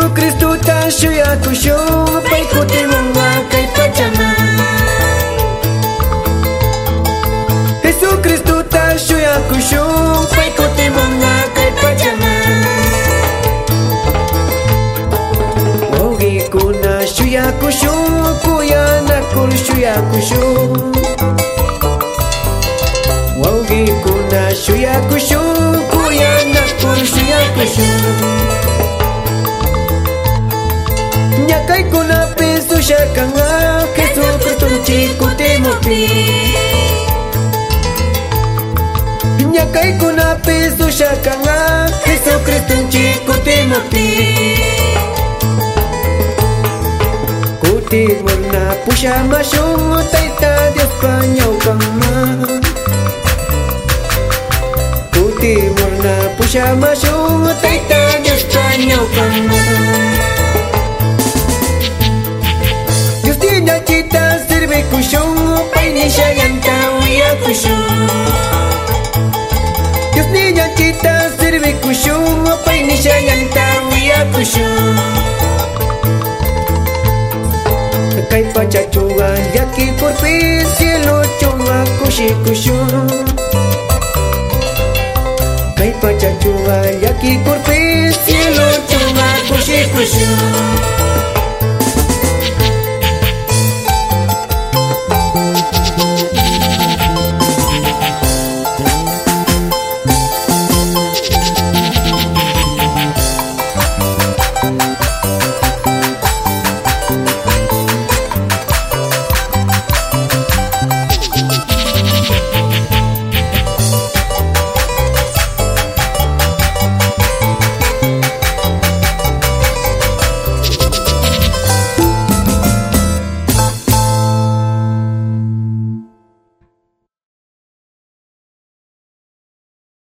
Kristu tashu shuya kushu Paikuti mumwa kai pajama Yesu Kristu tashu shuya kushu Paikuti mumwa kai pajama Mogi kuna shuya kushu Kuya nakul shu kushu Mogi kuna shuya kushu Pesu shakanga Kesu kutunchi kutemopi Nyakai kuna pesu shakanga Kesu kutunchi kutemopi Kuti murna pusha mashung Taita شغنت ويا خشوع كفني جاتي تاثر بكشوع وبيني شغنت ويا خشوع كيف تشوع يكي كربي سيلو تشوع كشي كشوع كيف تشوع يكي كربي